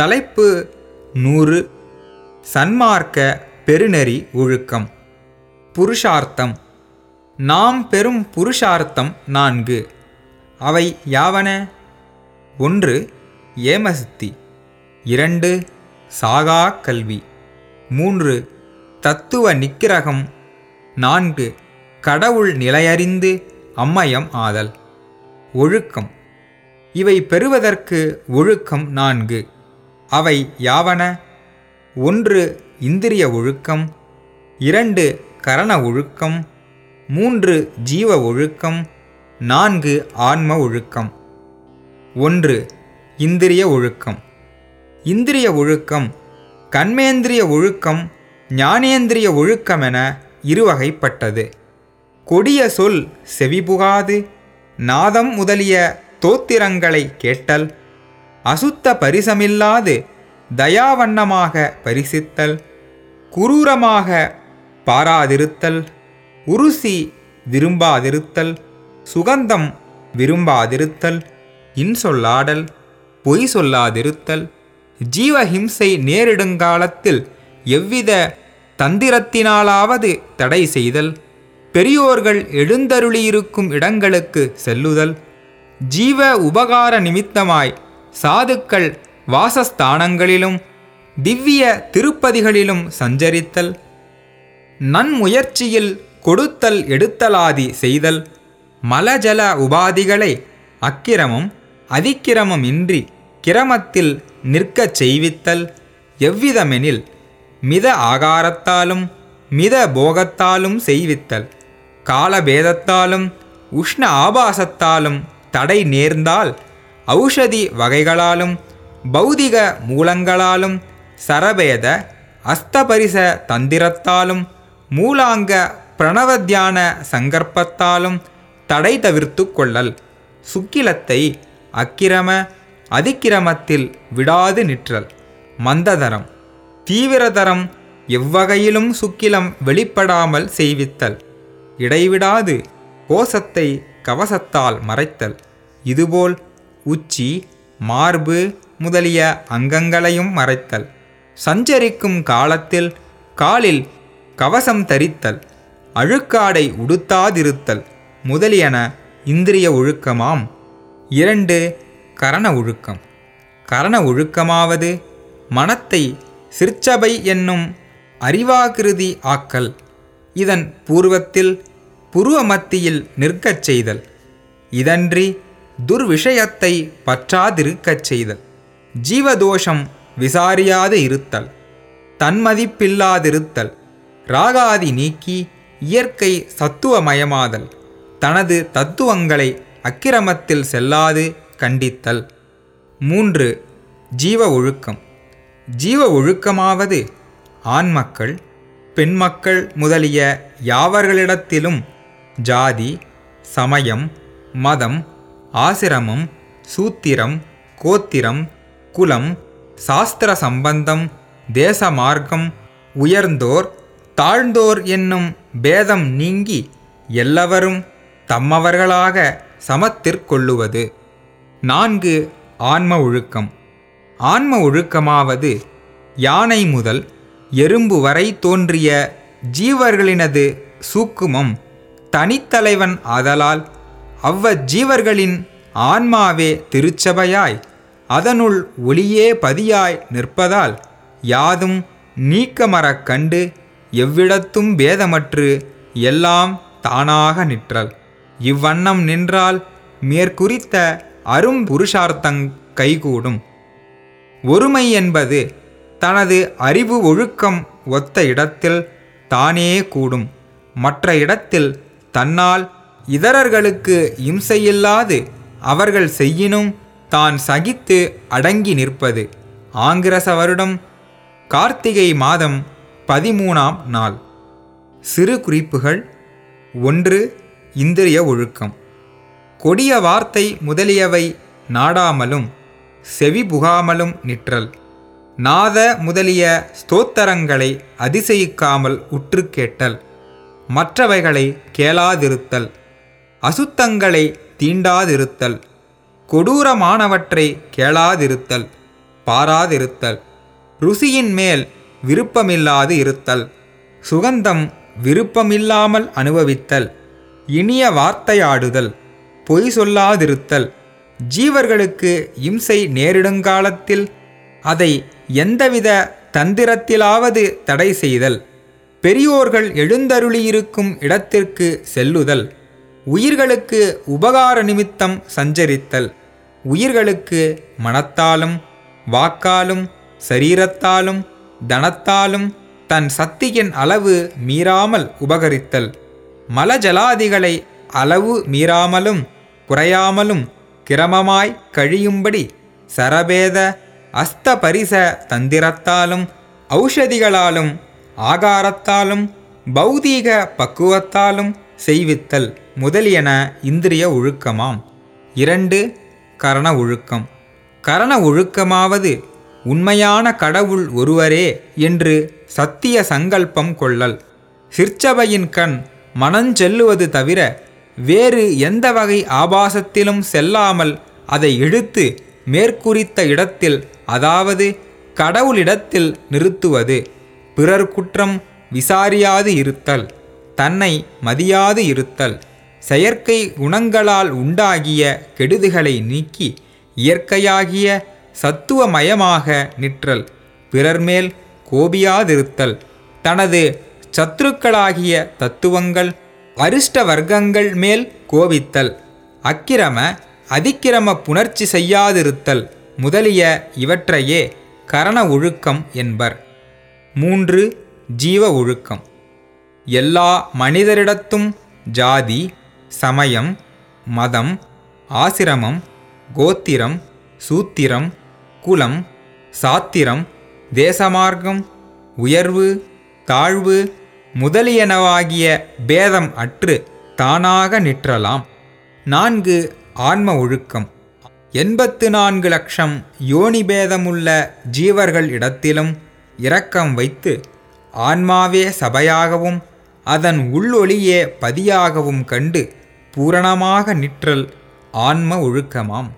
தலைப்பு நூறு. சன்மார்க்க பெருநெறி ஒழுக்கம். புருஷார்த்தம். நாம் பெறும் புருஷார்த்தம் நான்கு. அவை யாவன? ஒன்று ஏமசித்தி இரண்டு சாகா கல்வி. மூன்று தத்துவ நிக்கிரகம். நான்கு கடவுள் நிலையறிந்து அம்மயம் ஆதல். ஒழுக்கம். இவை பெறுவதற்கு ஒழுக்கம் நான்கு. அவை யாவன? ஒன்று இந்திரிய ஒழுக்கம் இரண்டு கரண ஒழுக்கம் மூன்று ஜீவ ஒழுக்கம் நான்கு ஆன்ம ஒழுக்கம். ஒன்று இந்திரிய ஒழுக்கம். இந்திரிய ஒழுக்கம் கண்மேந்திரிய ஒழுக்கம் ஞானேந்திரிய ஒழுக்கமென இருவகைப்பட்டது. கொடிய சொல் செவிபுகாது நாதம் முதலிய தோத்திரங்களை கேட்டல் அசுத்த பரிசமில்லாது தயாவண்ணமாக பரிசித்தல் குரூரமாக பாராதிருத்தல் உருசி விரும்பாதிருத்தல் சுகந்தம் விரும்பாதிருத்தல் இன்சொல்லாடல் பொய் சொல்லாதிருத்தல் ஜீவஹிம்சை நேரிடுங்காலத்தில் எவ்வித தந்திரத்தினாலாவது தடை செய்தல் பெரியோர்கள் எழுந்தருளியிருக்கும் இடங்களுக்கு செல்லுதல் ஜீவ உபகார நிமித்தமாய் சாதுக்கள் வாசஸ்தானங்களிலும் திவ்ய திருப்பதிகளிலும் சஞ்சரித்தல் நன்முயற்சியில் கொடுத்தல் எடுத்தலாதி செய்தல் மலஜல உபாதிகளை அக்கிரமம் அதிக்கிரமம் இன்றி கிரமத்தில் நிற்கச் செய்வித்தல் எவ்விதமெனில் மித ஆகாரத்தாலும் மித போகத்தாலும் செய்வித்தல் காலபேதத்தாலும் உஷ்ண ஆபாசத்தாலும் தடை நேர்ந்தால் ஔஷதி வகைகளாலும் பௌதிக மூலங்களாலும் சரபேத அஸ்தபரிச தந்திரத்தாலும் மூலாங்க பிரணவத்தியான சங்கற்பத்தாலும் தடை தவிர்த்து கொள்ளல். சுக்கிலத்தை அக்கிரம அதிக்கிரமத்தில் விடாது நிற்றல். மந்ததரம் தீவிரதரம் எவ்வகையிலும் சுக்கிலம் வெளிப்படாமல் செய்வித்தல். இடைவிடாது கோசத்தை கவசத்தால் மறைத்தல். இதுபோல் உச்சி மார்பு முதலிய அங்கங்களையும் மறைத்தல். சஞ்சரிக்கும் காலத்தில் காலில் கவசம் தரித்தல். அழுக்காடை உடுத்தாதிருத்தல் முதலியன இந்திரிய ஒழுக்கமாம். இரண்டு கரண ஒழுக்கம். கரண ஒழுக்கமாவது மனத்தை சிற்சபை என்னும் அறிவாகிருதி ஆக்கல். இதன் பூர்வத்தில் புருவ மத்தியில் நிற்கச் செய்தல். இதன்றி துர்விஷயத்தை பற்றாதிருக்கச் செய்தல். ஜீவதோஷம் விசாரியாது இருத்தல். தன்மதிப்பில்லாதிருத்தல். ராகாதி நீக்கி இயற்கை சத்துவமயமாதல். தனது தத்துவங்களை அக்கிரமத்தில் செல்லாது கண்டித்தல். மூன்று ஜீவ ஒழுக்கம். ஜீவ ஒழுக்கமாவது ஆண்மக்கள் பெண்மக்கள் முதலிய யாவர்களிடத்திலும் ஜாதி சமயம் மதம் ஆசிரமம் சூத்திரம் கோத்திரம் குலம் சாஸ்திர சம்பந்தம் தேச மார்க்கம் உயர்ந்தோர் தாழ்ந்தோர் என்னும் பேதம் நீங்கி எல்லாவரும் தம்மவர்களாக சமத்திற்கொள்ளுவது நான்கு ஆன்ம ஒழுக்கம். ஆன்ம ஒழுக்கமாவது யானை முதல் எறும்பு வரை தோன்றிய ஜீவர்களினது சூக்குமம் தனித்தலைவன் ஆதலால் அவ்வஜீவர்களின் ஆன்மாவே திருச்சபையாய் அதனுள் ஒளியே பதியாய் நிற்பதால் யாதும் நீக்கமறக் கண்டு எவ்விடத்தும் பேதமற்று எல்லாம் தானாக நிற்றல். இவ்வண்ணம் நின்றால் மேற்குறித்த அரும் புருஷார்த்தங் கைகூடும். ஒருமை என்பது தனது அறிவு ஒழுக்கம் ஒத்த இடத்தில் தானே கூடும். மற்ற இடத்தில் தன்னால் இதரர்களுக்கு இம்சையில்லாது அவர்கள் செய்யினும் தான் சகித்து அடங்கி நிற்பது. ஆங்கிரச வருடம் கார்த்திகை மாதம் பதிமூணாம் நாள். சிறு குறிப்புகள். ஒன்று இந்திரிய ஒழுக்கம். கொடிய வார்த்தை முதலியவை நாடாமலும் செவி புகாமலும் நிற்றல். நாத முதலிய ஸ்தோத்தரங்களை அதிசயிக்காமல் உற்று கேட்டல். மற்றவைகளை கேளாதிருத்தல். அசுத்தங்களை தீண்டாதிருத்தல். கொடூரமானவற்றை கேளாதிருத்தல் பாராதிருத்தல். ருசியின் மேல் விருப்பமில்லாது இருத்தல். சுகந்தம் விருப்பமில்லாமல் அனுபவித்தல். இனிய வார்த்தையாடுதல் பொய் சொல்லாதிருத்தல். ஜீவர்களுக்கு இம்சை நேரிடுங்காலத்தில் அதை எந்தவித தந்திரத்திலாவது தடை செய்தல். பெரியோர்கள் எழுந்தருளியிருக்கும் இடத்திற்கு செல்லுதல். உயிர்களுக்கு உபகார நிமித்தம் சஞ்சரித்தல். உயிர்களுக்கு மனத்தாலும் வாக்காலும் சரீரத்தாலும் தனத்தாலும் தன் சக்தியின் அளவு மீறாமல் உபகரித்தல். மலஜலாதிகளை அளவு மீறாமலும் குறையாமலும் கிரமமாய் கழியும்படி சரபேத அஸ்தபரிச தந்திரத்தாலும் ஔஷதிகளாலும் ஆகாரத்தாலும் பௌதீக பக்குவத்தாலும் செய்வித்தல். முதலியன இந்திரிய ஒழுக்கமாம். இரண்டு கரண ஒழுக்கம். கரண ஒழுக்கமாவது உண்மையான கடவுள் ஒருவரே என்று சத்திய சங்கல்பம் கொள்ளல். சிற்சபையின் கண் மனஞ்செல்லுவது தவிர வேறு எந்த வகை ஆபாசத்திலும் செல்லாமல் அதை இழுத்து மேற்குறித்த இடத்தில் அதாவது கடவுளிடத்தில் நிறுத்துவது. பிறர் குற்றம் விசாரியாது இருத்தல் தன்னை மதியாது இருத்தல். செயற்கை குணங்களால் உண்டாகிய கெடுதிகளை நீக்கி இயற்கையாகிய சத்துவமயமாக நிற்றல் பிறர் மேல் கோபியாதிருத்தல். தனது சத்துருக்களாகிய தத்துவங்கள் அரிஷ்ட வர்க்கங்கள் மேல் கோபித்தல் அக்கிரம அதிக்கிரம புணர்ச்சி செய்யாதிருத்தல் முதலிய இவற்றையே கரண ஒழுக்கம் என்பர். மூன்று ஜீவ ஒழுக்கம். எல்லா மனிதரிடத்தும் ஜாதி சமயம் மதம் ஆசிரமம் கோத்திரம் சூத்திரம் குலம் சாத்திரம் தேசமார்க்கம் உயர்வு தாழ்வு முதலியனவாகிய பேதம் அற்று தானாக நிற்றலாம். நான்கு ஆன்ம ஒழுக்கம். எண்பத்து நான்கு லட்சம் யோனி பேதமுள்ள ஜீவர்கள் இடத்திலும் இரக்கம் வைத்து ஆன்மாவே சபையாகவும் அதன் உள்ளொளியே பதியாகவும் கண்டு பூரணமாக நிற்றல் ஆன்ம ஒழுக்கமாம்.